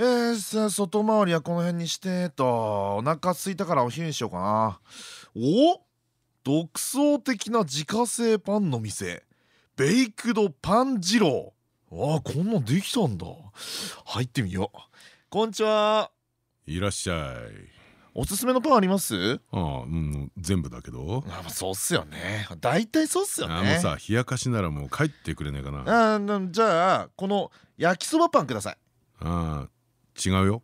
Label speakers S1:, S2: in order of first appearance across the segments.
S1: えー、さあ外回りはこの辺にしてと。お腹空いたからお昼にしようかな。お？独創的な自家製パンの店。ベイクドパン二郎。あこんなんできたんだ。入ってみよう。こんにちは。い
S2: らっしゃい。
S1: おすすめのパンあります？
S2: ああうん全部だけど。
S1: あまあそうっすよね。大体そうっすよね。
S2: あのさ冷やかしならもう帰ってくれねえかな。
S1: あなじゃあこの焼きそばパンください。
S2: ああ違うよ。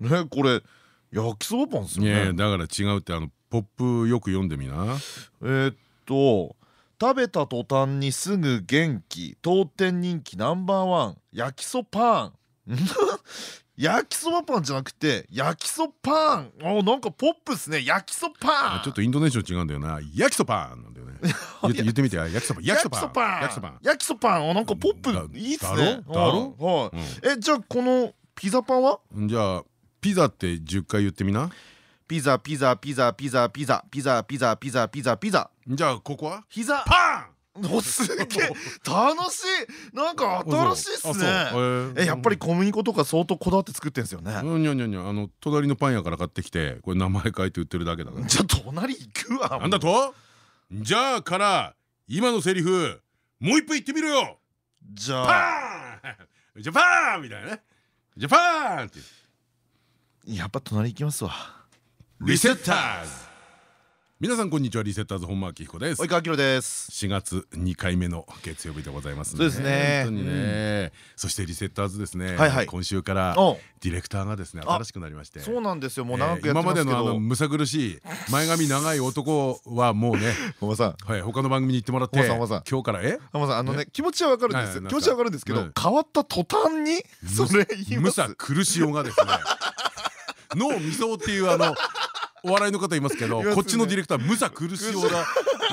S1: ねこれ焼きそばパンっすよね。
S2: だから違うってあのポップよく読んでみな。
S1: えーっと食べた途端にすぐ元気。当店人気ナンバーワン。焼きそパン。ん 焼きそばパンじゃなくて焼きそパン。あなんかポップっすね。焼きそパン。
S2: ちょっとイントネーション違うんだよな。焼きそパン。なんだよね。言って言ってみて。焼きそば焼きそパン。
S1: 焼きそパン。焼きそパン。あなんかポップいいっすね。
S2: だろ？だろ？
S1: はい。はい。えじゃあこのピザパンは？
S2: うんじゃあピザって10回言ってみな。
S1: ピザピザピザピザピザピザピザピザピザピザ。
S2: じゃあここは？
S1: 膝。
S2: パ
S1: おすげえ。楽しい。なんか新しいっすね。えやっぱり小麦粉とか相当こだわって作ってんすよね。
S2: うんにゃにゃにゃあの隣のパン屋から買ってきてこれ名前書いて売ってるだけだから。
S1: じゃあ隣行くわ。
S2: なんだと？じゃあから今のセリフもう一回言ってみろよ！
S1: じゃあ。
S2: パーン！ジャパン！みたいなねジャパンって
S1: やっぱ隣行きますわ。
S2: リセッターズ皆さんこんにちは。リセッターズ本間明彦です。
S1: 及川明です。
S2: 4月2回目の月曜日でございます
S1: そうですね。
S2: 本当にね。そしてリセッターズですね。
S1: はいはい。
S2: 今週から
S1: お。
S2: ディレクターがですね新しくなりまして。
S1: そうなんですよ。もう
S2: えー
S1: 長くやって
S2: 今ますでのあのむさ苦しい前髪長い男はもうね
S1: 本間さん。
S2: はい他の番組に行ってもらって今日からえ？
S1: 本間さんあのね気持ちはわかるんです
S2: はい
S1: 気持ちはわかるんですけど
S2: はい
S1: 変わった途端にそれ
S2: むさ苦しおがですね。脳みそっていうあのお笑いの方いますけどこっちのディレクタームサ苦しおが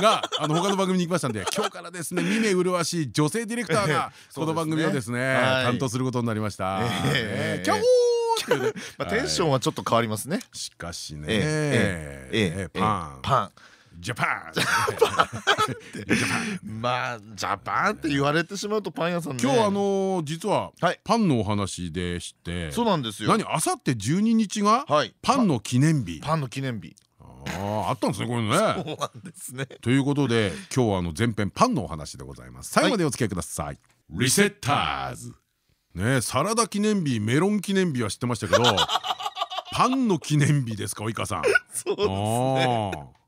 S2: が あの他の番組に行きましたんで今日からですね見目麗しい女性ディレクターが この番組をですね
S1: はい
S2: 担当することになりました。
S1: ええ。
S2: キャホー
S1: テンションはちょっと変わりますね。
S2: しかしね。
S1: ええええええ
S2: パン
S1: パン
S2: ジャパン
S1: まあジャパンって言われてしまうとパン屋さんね。
S2: 今日あの実は
S1: はい。
S2: パンのお話でして
S1: そうなんですよ。
S2: 何あさって12日が
S1: はい。
S2: パンの記念日。
S1: パンの記念日。
S2: あああったんですねこれね。
S1: そうなんですね。
S2: ということで今日はあの前編パンのお話でございます。最後までお付き合いください、リセッターズねえサラダ記念日メロン記念日は知ってましたけど パンの記念日ですか及川さん。
S1: そうですね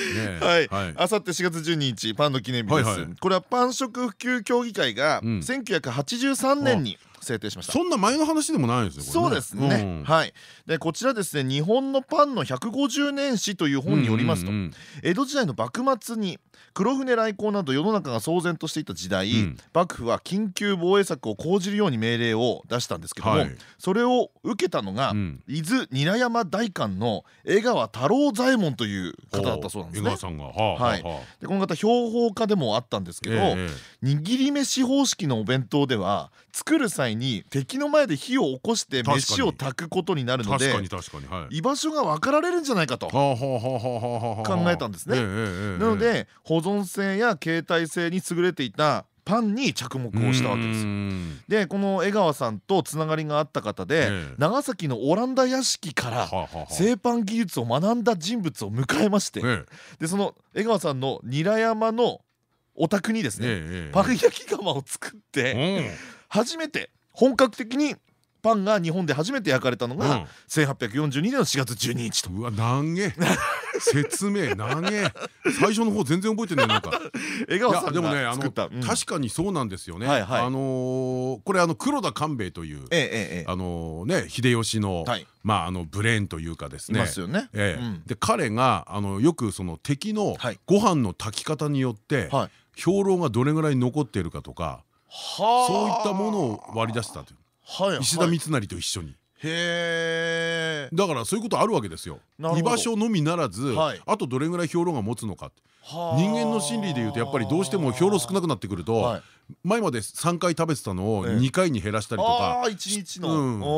S1: はい、あさって4月12日パンの記念日です、これはパン食普及協議会が
S2: うん。
S1: 1983年に制定しました、
S2: そんな前の話でもないんですよこれ
S1: そうですね、
S2: うん。
S1: はい。でこちらですね日本のパンの150年史という本によりますと、江戸時代の幕末に黒船来航など世の中が騒然としていた時代、
S2: うん。
S1: 幕府は緊急防衛策を講じるように命令を出したんですけども、
S2: はい。
S1: それを受けたのが、
S2: うん。
S1: 伊豆韮山大官の江川太郎左衛門という方だったそうなんですね。
S2: 江川。さんが。は
S1: い。
S2: はあ。
S1: でこの方標本家でもあったんですけど、
S2: ええ。
S1: 握り飯方式のお弁当では作る際に敵の前で火を起こして飯を炊くことになるので居場所が分かられるんじゃないかと。考えたんですね。なので保存性や携帯性に優れていたパンに着目をしたわけですでこの江川さんとつながりがあった方で、
S2: ええ。
S1: 長崎のオランダ屋敷から製パン技術を学んだ人物を迎えまして、
S2: え
S1: でその江川さんの韮山のお宅にですね、パン焼き窯を作って
S2: うん。
S1: 初めて本格的にパンが日本で初めて焼かれたのが
S2: うん。
S1: 1842年の4月12日と。
S2: うわ長え。説明長え。最初の方全然覚えてないなんか。
S1: 江川さんが
S2: でもねあの確かにそうなんですよね。あのーこれあの黒田官兵衛というあのね秀吉の
S1: はい。
S2: まああのブレーンというかです
S1: い
S2: ね。で彼があのよくその敵の
S1: はい。
S2: ご飯の炊き方によって
S1: はい。
S2: 兵糧がどれぐらい残っているかとか
S1: はあ
S2: そういったものを割り出したという。石田三成と一緒に。
S1: へえ。
S2: だからそういうことあるわけですよ。居場所のみならず、
S1: はい。
S2: あとどれぐらい兵糧が持つのか人間の心理でいうとやっぱりどうしても兵糧少なくなってくると、
S1: はい。
S2: 前まで3回食べてたのを
S1: ええ。
S2: 2回に減らしたりとか。
S1: ああ一日の、
S2: うん。
S1: おうお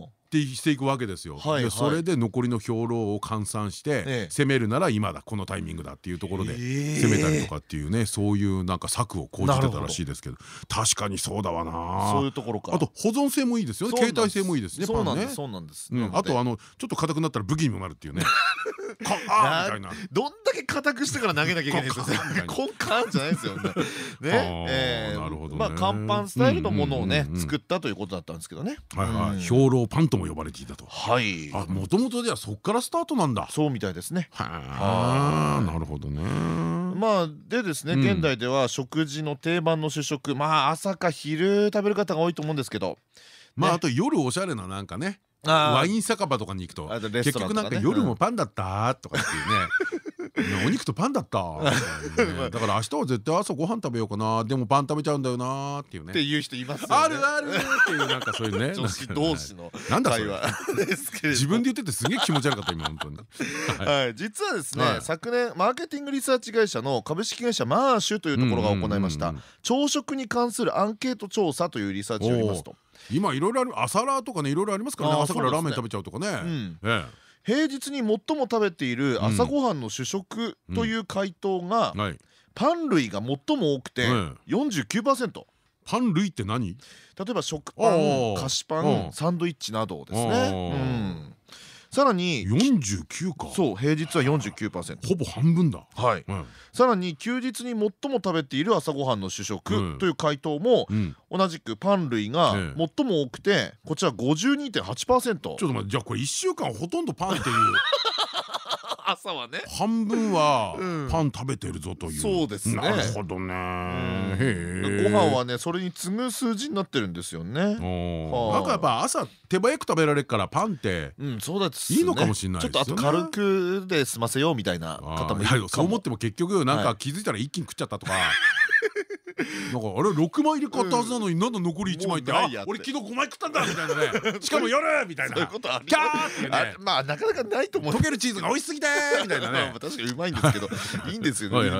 S1: うおう
S2: ってしていくわけですよ。
S1: はいはい。
S2: でそれで残りの兵糧を換算して
S1: ええ。
S2: 攻めるなら今だこのタイミングだっていうところで攻めたりとかっていうねそういうなんか策を講じてたらしいですけど確かにそうだわ
S1: そうい
S2: な
S1: うところか。
S2: あと保存性もいいですよね。携帯性もいいですね
S1: そうなんですそうなんです、
S2: あとあのちょっと硬くなったら武器にもなるっていうね。かあーみたいな。
S1: どんだけ硬くしてから投げなきゃいけないんですよ
S2: コンカンみたいな
S1: コンカンじゃないですよね。ねえー
S2: なるほどね。
S1: まあ乾パンスタイルのものをね作ったということだったんですけどね。
S2: はいは
S1: うん。
S2: い兵糧パンとも呼ばれていたと。
S1: はい。
S2: あもともとではそっからスタートなんだ。
S1: そうみたいですね。
S2: はあなるほどね。
S1: まあでですね
S2: うん。
S1: 現代では食事の定番の主食。まあ朝か昼食べる方が多いと思うんですけど。ね
S2: まああと夜おしゃれななんかね
S1: あ
S2: ワイン酒場とかに行くと結局なんか夜もパンだったとかっていうね お肉とパンだった。だから明日は絶対朝ご飯食べようかな。でもパン食べちゃうんだよなっていうね。
S1: っていう人います
S2: あるあるっていうなんかそういうね。
S1: 女子同士の
S2: なんだそれ。自分で言っててすげえ気持ち悪かった今本当に。
S1: はい、実はですね、
S2: はい。
S1: 昨年マーケティングリサーチ会社の株式会社マーシュというところが行いました。朝食に関するアンケート調査というリサーチによりますと。
S2: 今いろいろある朝ラーとかねいろいろありますからね。朝からラーメン食べちゃうとかね。
S1: ん。
S2: え
S1: 平日に最も食べている朝ごはんの主食という回答がパン類が最も多くて
S2: うん
S1: 49%
S2: パン類って何？
S1: 例えば食パン菓子パ
S2: うん。
S1: ンサンドイッチなどです
S2: お
S1: ねさらに
S2: 49か。
S1: そう平日は49%
S2: ほぼ半分だ。
S1: はい。
S2: うん。
S1: さらに休日に最も食べている朝ごはんの主食
S2: うん。
S1: という回答も
S2: うん。
S1: 同じくパン類が
S2: え
S1: 最も多くてこちら52.8%
S2: ちょっと待ってじゃあこれ1週間ほとんどパンっていう
S1: 朝はね。
S2: 半分は
S1: うん。
S2: パン食べてるぞという。
S1: そうですね。
S2: なるほどね。
S1: ご飯はねそれに次ぐ数字になってるんですよね。はあ。
S2: なんかやっぱ朝手早く食べられるからパンって
S1: うんそうですね。
S2: いいのかもしれない
S1: ちょっとあと軽くで済ませようみたいな方もいる
S2: そう思っても結局なん
S1: はい。
S2: か気づいたら一気に食っちゃったとかなんかあれ6枚入れ買ったはずなのになんだ残り1枚って俺昨日5枚食ったんだみたいなね。しかも夜みたいな。キャーってね。
S1: まあなかなかないと思う。
S2: 溶けるチーズが美味しすぎてみたいなね。
S1: 確かにうまいんですけど いいんですよね。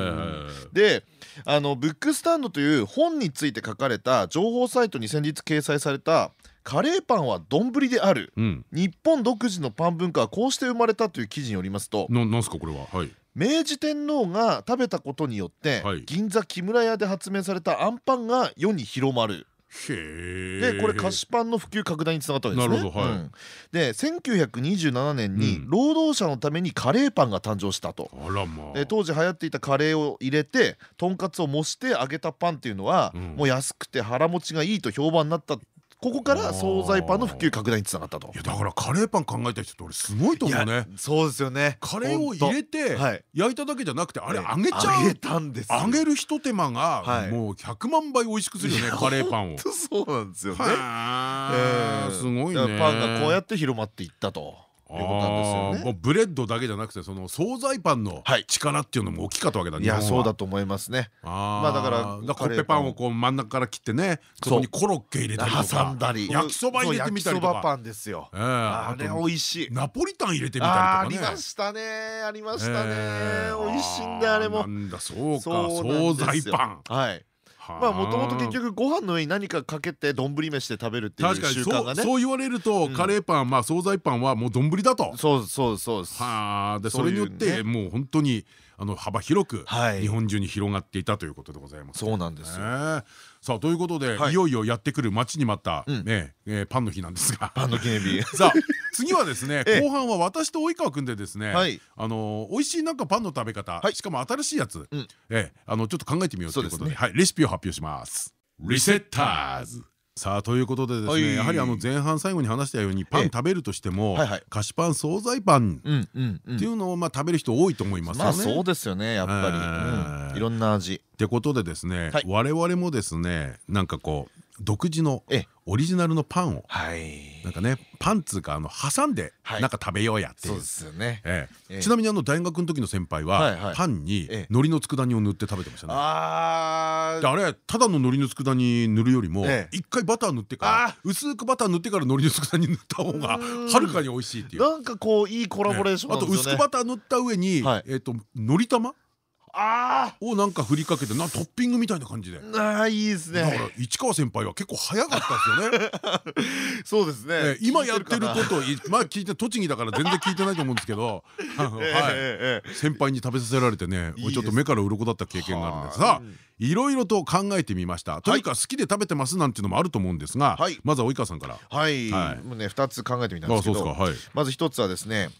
S1: であのブックスタンドという本について書かれた情報サイトに先日掲載された「カレーパンは丼である」
S2: うん。
S1: 日本独自のパン文化はこうして生まれたという記事によりますと
S2: ななんすかこれは。はい
S1: 明治天皇が食べたことによって、
S2: はい。
S1: 銀座木村屋で発明されたあんパンが世に広まる。
S2: へえ。
S1: でこれ菓子パンの普及拡大につながったわけですね。
S2: なるほどはい。
S1: うん。で1927年に
S2: うん。
S1: 労働者のためにカレーパンが誕生したと。
S2: あらまあ。
S1: で当時流行っていたカレーを入れてとんかつを模して揚げたパンっていうのは、
S2: うん。
S1: もう安くて腹持ちがいいと評判になったここから惣菜パンの普及拡大につながったと。
S2: い。やだからカレーパン考えた人って俺すごいと思うね。
S1: そうですよね。
S2: カレーを入れて
S1: はい。
S2: 焼いただけじゃなくてあれ
S1: ね。
S2: 揚げちゃう
S1: 揚げたんですよ。
S2: 揚げるひと手間
S1: はい。
S2: がもう100万倍美味しくするよねカレーパンを。
S1: そうなんですよね。
S2: はあすごいね。
S1: パンがこうやって広まっていったということなんですよね。
S2: もうブレッドだけじゃなくてその惣菜パンの
S1: はい。
S2: 力っていうのも大きかったわけだ
S1: いやそうだと思いますね。まあだから
S2: コッペパンをこう真ん中から切ってねそこにコロッケ入れたりとか。
S1: 挟んだり。
S2: 焼きそば入れてみたりとか。
S1: そう焼きそばパンですよ。
S2: ええ
S1: あれ
S2: と
S1: 美味しい。
S2: ナポリタン入れてみたりとかね。
S1: ましたね。ありましたね。
S2: ええ
S1: 美味しいんだよあれも。
S2: な。んだそうか。惣菜パン。
S1: はい。まあもともと結局ご飯の上に何かかけて丼飯で食べるっていう習慣がね。
S2: そう言われると
S1: うん。
S2: カレーパンまあ惣菜パンはもう丼だと。
S1: そうそうそう。
S2: はあ。で
S1: そ
S2: れによってもう本当にあの幅広く
S1: はい。
S2: 日本中に広がっていたということでございます。
S1: そうなんです
S2: さあということで、
S1: はい。
S2: い、よいよやってくる待ちに待った、
S1: うん。
S2: ねえーパンの日なんですが。
S1: パンの記念日。
S2: さあ 次はですね
S1: ええ。
S2: 後半は私と及川君でですね、
S1: はい。
S2: あの美味しいなんかパンの食べ方、
S1: はい。
S2: しかも新しいやつ、
S1: うん。
S2: ええあのちょっと考えてみようということではい、レシピを発表します。リセッターズさあということでですね、
S1: はい。
S2: やはりあの前半最後に話したようにパン
S1: ええ。
S2: 食べるとしても、
S1: はいはい。
S2: 菓子パン惣菜パン。っていうんのをまあ食べる人多いと思いますよね。
S1: まあそうですよねやっぱり、
S2: えー
S1: うんいろんな味。
S2: ってことでですね、
S1: はい。
S2: 我々もですねなんかこう独自の
S1: ええ。
S2: オリジナルのパンを
S1: はい。
S2: なんかねパンつうかあの挟んで
S1: はい。
S2: なんか食べようやっていう。
S1: そうですよね。
S2: え
S1: え。え
S2: え。ちなみにあの大学の時の先輩
S1: は
S2: パンに
S1: ええ。
S2: 海苔の佃煮を塗って食べてましたね。
S1: あ
S2: であれただの海苔の佃煮塗るよりも
S1: ええ。
S2: 一回バター塗ってから
S1: あ
S2: 薄くバター塗ってから海苔の佃煮塗った方が
S1: うん。
S2: はるかに美味しいっていう。
S1: なんかこういいコラボレーション
S2: あと薄くバター塗った上に
S1: はい。
S2: えっと海苔玉
S1: あ
S2: をなんか振りかけてなトッピングみたいな感じで。
S1: ーあーいいです
S2: だから
S1: ね
S2: 市川先輩は結構早かったですよね。
S1: そうですね。
S2: ええ今やってることいまあ聞いて栃木だから全然聞いてないと思うんですけど はい。先輩に食べさせられてねちょっと目から鱗だった経験があるんです
S1: はあ
S2: さあいろいろと考えてみました。とい。うか好きで食べてますなんていうのもあると思うんですが
S1: はい。
S2: まずは及川さんから。
S1: はい。
S2: はい。
S1: もうね2つ考えてみたん
S2: あ
S1: ですけどまず一つはですね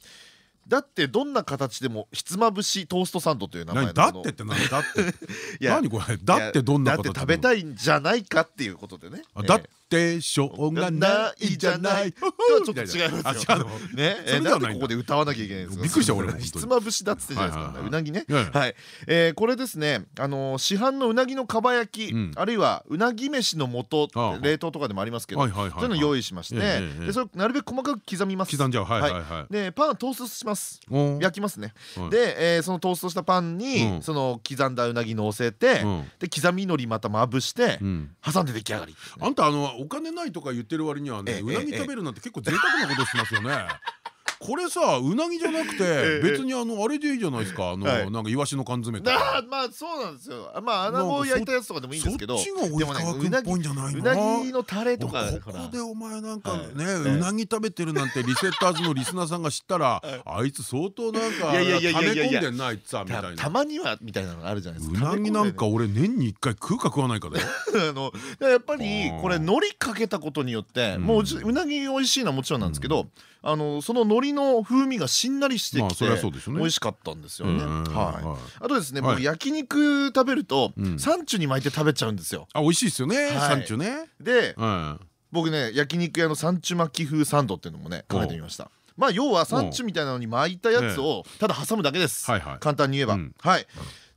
S1: だってどんな形でもひつまぶしトーストサンドという名前
S2: だってって何だって 何これだってどんな形
S1: だって食べたいんじゃないかっていうことでね。
S2: あだってしょうがないじゃない
S1: とはちょっと違いますよ
S2: あ違うの
S1: ねえ
S2: なん
S1: でここで歌わなきゃいけないんですか
S2: びっくりした俺も
S1: ひつまぶしだっつってじゃないですかうなぎねはいえこれですねあの市販のうなぎのかば焼きあるいはうなぎ飯の素冷凍とかでもありますけどそういうの用意しましてでそれなるべく細かく刻みます
S2: 刻んじゃうはいはい
S1: でパンをトーストします焼きますねで、えーそのトーストしたパンに、その刻んだうなぎ乗せて、で刻み海苔またまぶして、挟んで出来上がり
S2: あんたあのお金ないとか言ってる割にはね
S1: ええ
S2: うなぎ食べるなんて結構贅沢なことしてますよね。これさうなぎじゃなくて
S1: ええ。
S2: 別にあのあれでいいじゃないですか。あの
S1: はい。
S2: なんかイワシの缶詰と
S1: あ
S2: か
S1: ーまあそうなんですよ。まあ穴子を焼いたやつとかでもいいんですけど。
S2: そっちが及川君っぽいんじゃないの
S1: うなぎのタレとか
S2: ここでお前なんかね
S1: はい。う
S2: なぎ食べてるなんてリセッターズのリスナーさんが知ったら あいつ相当なんか溜め込んでんなあいつさみたいな。
S1: たたまにはみたいなのがあるじゃないです
S2: う
S1: か
S2: なぎなんか俺年に1回食うか食わないかだよ
S1: あのやっぱりこれ海苔かけたことによって
S2: うん。
S1: もううなぎ美味しいのはもちろんなんですけどあのその海苔の風味がしんなりしてきて美味しかったんですよね。
S2: うん
S1: はい。
S2: はい。
S1: あとですね
S2: はい。
S1: 僕焼肉食べると
S2: うん。
S1: サンチュに巻いて食べちゃうんですよ。
S2: あ美味しいですよね
S1: はい。
S2: サンチュね。
S1: で
S2: うん
S1: 僕ね焼肉屋のサンチュ巻き風サンドっていうのもね考えてみました。まあ要はサンチュみたいなのに巻いたやつをただ挟むだけです。簡単に言えば。
S2: うん。
S1: はい。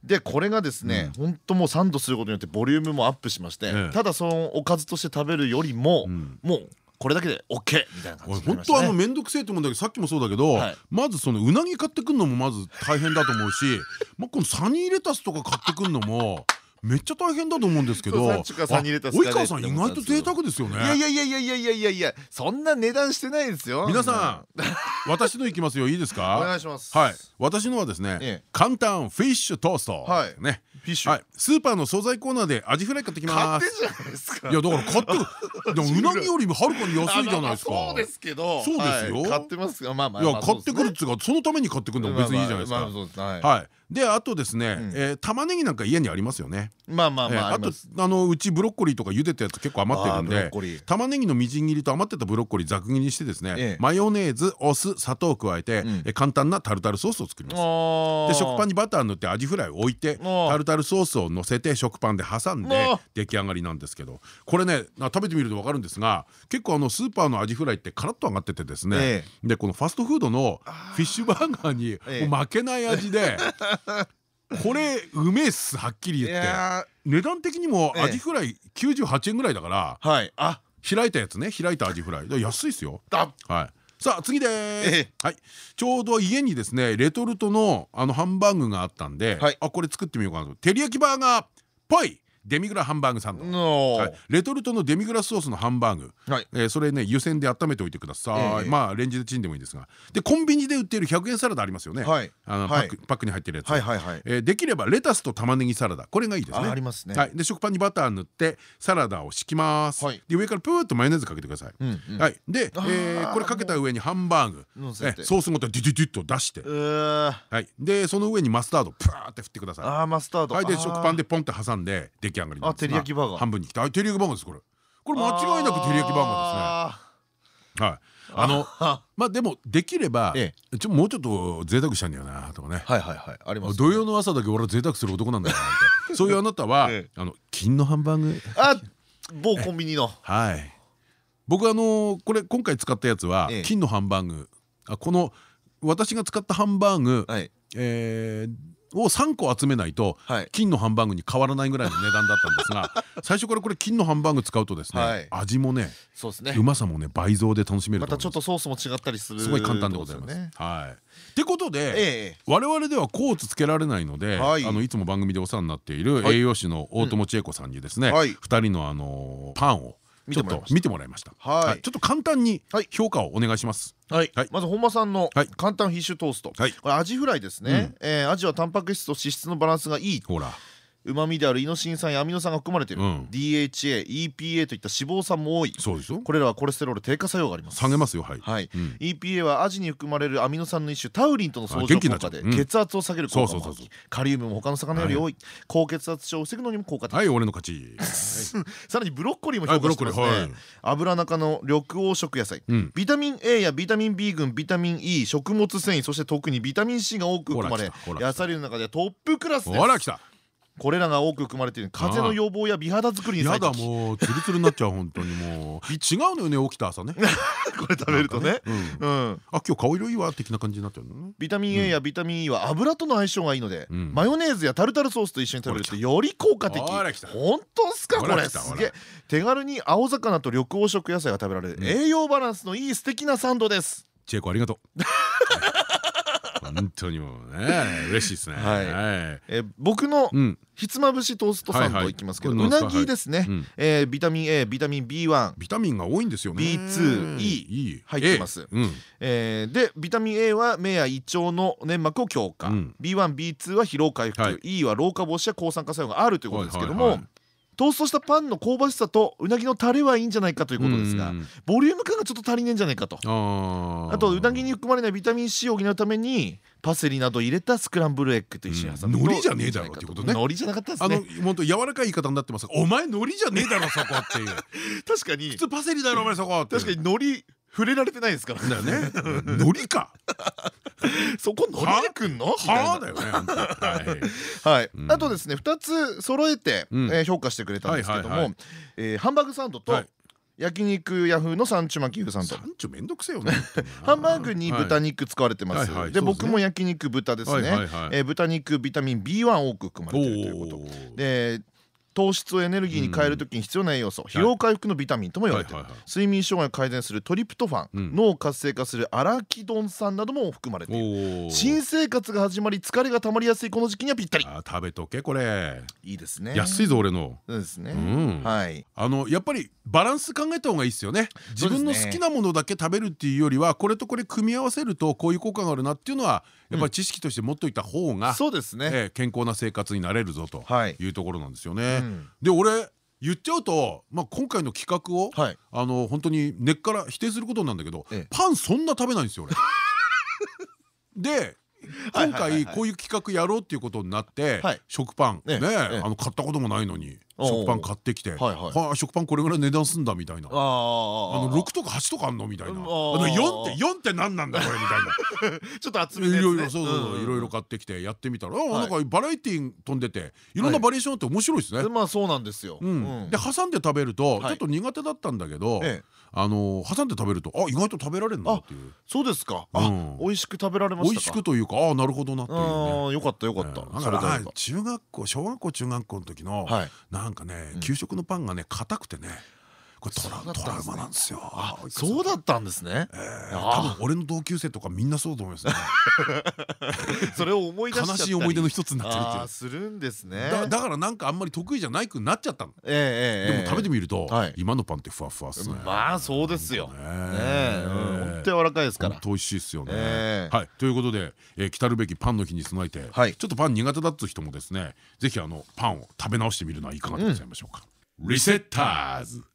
S1: でこれがですねほん。ともうサンドすることによってボリュームもアップしまして
S2: ええ。
S1: ただそのおかずとして食べるよりも
S2: うん。
S1: もうこれだけで OK みたいな感じ
S2: 本当あの面倒くせえと思うんだけどさっきもそうだけどまずそのうなぎ買ってくんのもまず大変だと思うし まあこのサニーレタスとか買ってくんのもめっちゃ大変だと思うんですけど及川さん意外と贅沢ですよね。
S1: いやいやいやいやいやいやいやそんな値段してないですよ
S2: 皆さん私のいきますよいいですか
S1: お願いします
S2: はい私のはですね簡単フィッシュトーストね
S1: フィッシュ。
S2: はい、スーパーの惣菜コーナーでアジフライ買ってき
S1: 買
S2: ます。
S1: ってんじゃないですか。
S2: いやだから買ってでも うなぎよりもはるかに安いじゃないですか。
S1: そうですけど。
S2: そうですよ。
S1: はい。買ってますがまあまあ
S2: い
S1: まあ
S2: や買ってくるっつうかそのために買ってくるのも別にいいじゃないですか。
S1: はい
S2: であとですね、
S1: ん。
S2: えー玉ねぎなんか家にありますよね。
S1: まあまあまあ
S2: えーあと
S1: あ
S2: のうちブロッコリーとか茹でたやつ結構余ってるんで玉ねぎのみじん切りと余ってたブロッコリーざく切りにしてですね、
S1: ええ。
S2: マヨネーズお酢砂糖を加えて、簡単なタルタルソースを作ります。
S1: で
S2: で食パンにバター塗ってアジフライを置いてタルタルソースを乗せて食パンで挟んで出来上がりなんですけどこれねな食べてみると分かるんですが結構あのスーパーのアジフライってカラッと揚がっててですね、
S1: え
S2: でこのファストフードのフィッシュバーガーに 負けない味で これうめえっすはっきり
S1: い
S2: 言って。
S1: や
S2: 値段的にも
S1: ええ。
S2: アジフライ98円ぐらいだから。
S1: ーはい。あ。
S2: 開いたやつね。開いたアジフライ。安いっすよ。
S1: だ
S2: はい。さあ次で
S1: え
S2: すはい。ちょうど家にですねレトルトのあのハンバーグがあったんで
S1: はい。
S2: あこれ作ってみようかなと。照り焼きバーガーっぽいデミグラハンバーグサンド。
S1: の
S2: はい。レトルトのデミグラスソースのハンバーグ。
S1: はい。
S2: えーそれね湯煎で温めておいてください、
S1: ええ
S2: まあレンジでチンでもいいですが。でコンビニで売っている100円サラダありますよね、
S1: はい。
S2: あのパ
S1: はい。
S2: ックパックに入ってるやつ、
S1: はいはいはい。
S2: えーできればレタスと玉ねぎサラダ。これがいいですね。
S1: あありますね。
S2: はい、で食パンにバター塗ってサラダを敷きます、
S1: はい。
S2: で上からプーッとマヨネーズかけてください、
S1: うんうん。
S2: はい。で、え
S1: あー
S2: ーこれかけた上にハンバーグ。えソースごとデュデュデュッと出して、はい、でその上にマスタードプワーって振ってください。
S1: あーマスタード。
S2: はい。で食パンでポンって挟んで出来上がり
S1: あ照り焼きバーガー。
S2: 半分に切って。あ照り焼きバーガーですこれ。これ間違いなく照り焼きバーガーですね。はい。あの
S1: あ
S2: まあでもできれば
S1: え
S2: ちょもうちょっと贅沢したいんだよなとかね。
S1: はいはいはい。あります
S2: 土曜の朝だけ俺は贅沢する男なんだよなって。そういうあなたは
S1: え。
S2: あの金のハンバーグ。
S1: あ某コンビニの。
S2: はい。僕あのこれ今回使ったやつは
S1: ええ。
S2: 金のハンバーグ。あこの私が使ったハンバーグ。
S1: はい。
S2: えーを3個集めないと
S1: はい。
S2: 金のハンバーグに変わらないぐらいの値段だったんですが 最初からこれ金のハンバーグ使うとです
S1: はい。
S2: ね味もね
S1: そう
S2: まさもね倍増で楽しめる
S1: またちょっ
S2: と
S1: ソースも違ったりする
S2: すごい簡単でございます。はい。ってことで、
S1: ええ
S2: 我々ではコーツつけられないので、
S1: はい。
S2: あのいつも番組でお世話になっている
S1: はい。
S2: 栄養士の大友千恵子さんにですね、
S1: はい。
S2: 二人のあのパンをちょっと見てもらいました。
S1: はい。
S2: ちょっと簡単に
S1: はい。
S2: 評価をお願いします。
S1: はい。
S2: はい。
S1: まず本間さんの
S2: はい。
S1: 簡単フィッシュトースト。
S2: はい。
S1: これアジフライですね。えーアジはタンパク質と脂質のバランスがいい。
S2: ほら、
S1: うまみであるイノシン酸やアミノ酸が含まれている。
S2: うん。
S1: DHA、EPA といった脂肪酸も多い。
S2: そうですよ。
S1: これらはコレステロール低下作用があります。
S2: 下げますよ、はい。
S1: はい。
S2: うん。
S1: EPA はアジに含まれるアミノ酸の一種タウリンとの相乗効果で血圧を下げる効果も大き
S2: そうそうそうそう。
S1: いカリウムも他の魚より多い。高血圧症を防ぐのにも効果的。
S2: はい、俺の勝ち。
S1: さらにブロッコリーも
S2: はい、
S1: 評価してますね。
S2: はい。
S1: 油中の緑黄色野菜。
S2: うん。
S1: ビタミン A やビタミン B 群ビタミン E 食物繊維そして特にビタミン C が多く含まれ野菜類の中ではトップクラスです。
S2: ほら、来た。
S1: これらが多く含まれている風邪の予防や美肌作りに
S2: やだ、もう、つるつるになっちゃう、本当にもう。違うのよね、起きた朝ね。
S1: これ食べるとね。
S2: うん。
S1: うん。
S2: あ、今日顔色いいわ、的な感じになっちゃう。
S1: ビタミン A やビタミン E は油との相性がいいので、
S2: うん。
S1: マヨネーズやタルタルソースと一緒に食べるとより効果的。本当っすかこれ。すげえ。手軽に青魚と緑黄色野菜が食べられる、栄養バランスのいい素敵なサンドです。
S2: チェコありがとう。本当にもうね、嬉しいですね。
S1: はい。
S2: はい。
S1: えー僕の
S2: うん。
S1: ひつまぶしトーストサンド
S2: はい
S1: きますけど、うなぎですね、
S2: うん。
S1: えービタミン A ビタミン B1
S2: ビタミンが多いんですよね。
S1: B2 E
S2: いい
S1: 入ってます。えーでビタミン A は目や胃腸の粘膜を強化、
S2: うん。
S1: B1B2 は疲労回復、
S2: はい。
S1: E は老化防止や抗酸化作用があるということですけども、トーストしたパンの香ばしさとうなぎのタレはいいんじゃないかということですが
S2: うん。
S1: ボリューム感がちょっと足りねえんじゃないかと。
S2: あ
S1: とうなぎに含まれないビタミン C を補うためにパセリなど入れたスクランブルエッグと一緒に挟む
S2: 海苔じゃねえだろっていうことね。
S1: 海苔じゃなかったです
S2: あの
S1: ね
S2: 本当柔らかい言い方になってますがお前海苔じゃねえだろ そこっていう。
S1: 確かに。
S2: 普通パセリだろお前そこって
S1: 確かに海苔触れられてないですから
S2: だよね。海苔か。
S1: そこ海苔でくんの？
S2: はあ？だよねはい。
S1: あとですね2つ揃えて、評価してくれたんですけどもハンバーグサンドと、
S2: はい。
S1: 焼肉ヤフーのサンチュマキ風サンド
S2: サンチュめんどくせえよね
S1: ハンバーグに豚
S2: 肉
S1: 肉使われてます、で僕も焼肉豚ですね、豚肉ビタミン B1 多く含まれているということ。で糖質をエネルギーに変えるときに必要な栄養素、疲労回復のビタミンとも言われている、睡眠障害を改善するトリプトファン、
S2: うん
S1: 脳を活性化するアラキドン酸なども含まれている。新生活が始まり疲れが溜まりやすいこの時期にはぴったり
S2: あ食べとけこれ。
S1: いいですね。
S2: 安いぞ俺の。
S1: そうですね、
S2: うん。
S1: はい。
S2: あのやっぱりバランス考えた方がいいですよね。自分の好きなものだけ食べるっていうよりはこれとこれ組み合わせるとこういう効果があるなっていうのはやっぱり知識として持っといた方が、
S1: そうですね、
S2: ええ健康な生活になれるぞと
S1: はい。
S2: いうところなんですよね。
S1: うん。
S2: で俺言っちゃうと、まあ、今回の企画を、
S1: はい。
S2: あの本当に根っから否定することなんだけど、
S1: ええ。
S2: パンそんな食べないんですよ俺。で今回こういう企画やろうっていうことになって、
S1: はい。
S2: 食パン。ねあの買ったこともないのに食パン買ってきて「
S1: はいはい。
S2: はあ食パンこれぐらい値段すんだ」みたいな。あの6とか8とかあんのみたいな「あ
S1: うん
S2: の
S1: あー
S2: 4って4って何なんだこれ」みたいな。
S1: ちょっと厚
S2: い
S1: めのやつね。
S2: ろいろそうそういろいろ買ってきてやってみたらあなんかバラエティー飛んでてい。ろんなバリエーションあって面白いですね。
S1: うん。まあそうなんですよ、
S2: で挟んで食べると
S1: はい。
S2: ちょっと苦手だったんだけど、
S1: ええ
S2: あの挟んで食べるとあ意外と食べられるなっていう。
S1: そうですか。あ、
S2: うん。
S1: 美味しく食べられましたか。
S2: 美味しくというかあなるほどなっていう
S1: よかったよかった、
S2: ええだか中学校小学校中学校の時の、
S1: はい。
S2: なんかね
S1: うん。
S2: 給食のパンがね硬くてねこれトラトラウマなんですよ。
S1: あそうだったんですね。
S2: 多分俺の同級生とかみんなそうだと思いますね。
S1: それを思い出しちゃったり。
S2: 悲しい思い出の一つになってるっていう。
S1: するんですね。
S2: だだからなんかあんまり得意じゃないくなっちゃったの。でも食べてみると、
S1: はい。
S2: 今のパンってふわふわっすね。
S1: まあそうですよ。
S2: ね
S1: ねえうん。ほんと柔らかいですから。
S2: 美味しいですよね。
S1: ええ。
S2: はい。ということで、えー、来るべきパンの日に備えて、
S1: はい。
S2: ちょっとパン苦手だった人もですねぜひあのパンを食べ直してみるのはいかがでございましょうか。リセッターズ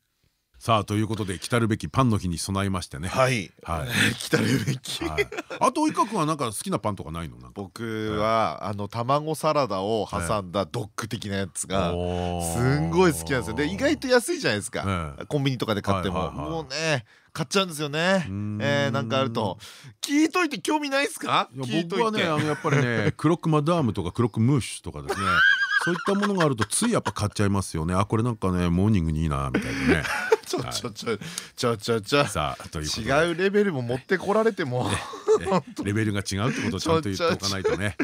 S2: さあということで来るべきパンの日に備えましてね。
S1: はい。
S2: はい。
S1: 来たるべき。
S2: はい。あと及川君はなんか好きなパンとかないの？
S1: 僕はあの卵サラダを挟んだドッグ的なやつがすんごい好きなんですよ。で意外と安いじゃないですか。
S2: ええ。
S1: コンビニとかで買っても。もうね買っちゃうんですよね。えーなんかあると。聞いといて興味ないですか？
S2: 僕はねあのやっぱりね クロックマダームとかクロックムーシュとかですね。そういったものがあるとついやっぱ買っちゃいますよね。あこれなんかねモーニングにいいなみたいなね
S1: ちょちょちょちょちょちょ
S2: さあという
S1: 違うレベルも持ってこられても。
S2: レベルが違うってことをちゃんと言っておかないとね。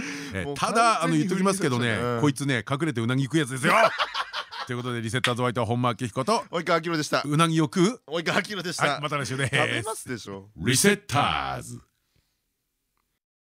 S2: ただあの言っておきますけどね
S1: うん。
S2: こいつね隠れてうなぎ食うやつですよ。ということでリセッターズホワイトは本間明彦と
S1: 及川明宏でした。
S2: うなぎを食う
S1: 及川明宏でした。
S2: はいまた来週です。
S1: 食べますでしょ。
S2: リセッターズ